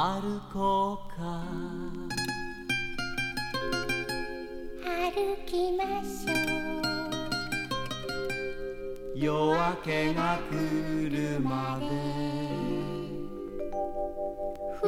歩こうか。歩きましょう。夜明けが来るまで。二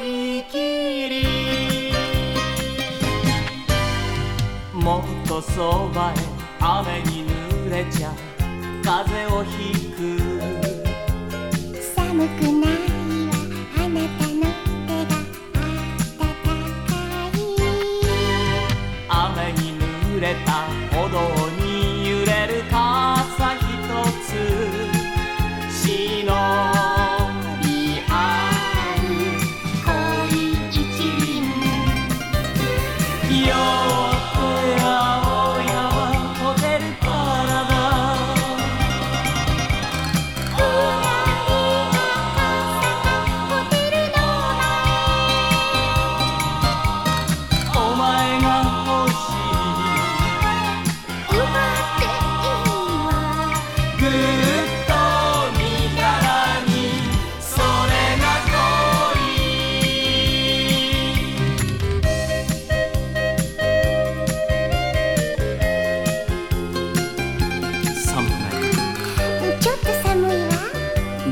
人きり。もっとそばへ雨に濡れちゃ風邪をひく。寒くないれた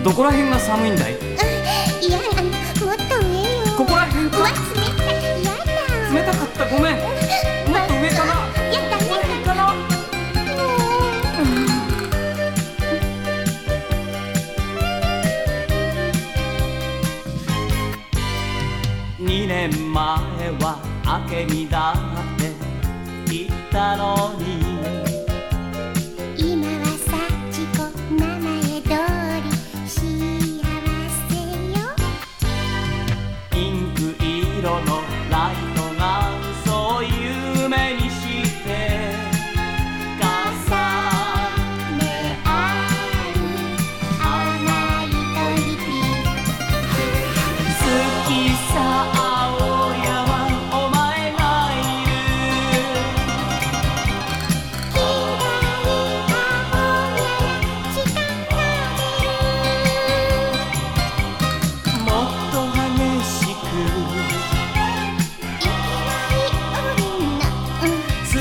どこら辺が寒いんだい？いやあのもっと上よ。ここら辺か？うわ冷たい。やだ冷たかった。ごめん。もっと上かな？やだここら辺かな2年前は明けにだって言ったのに no, no.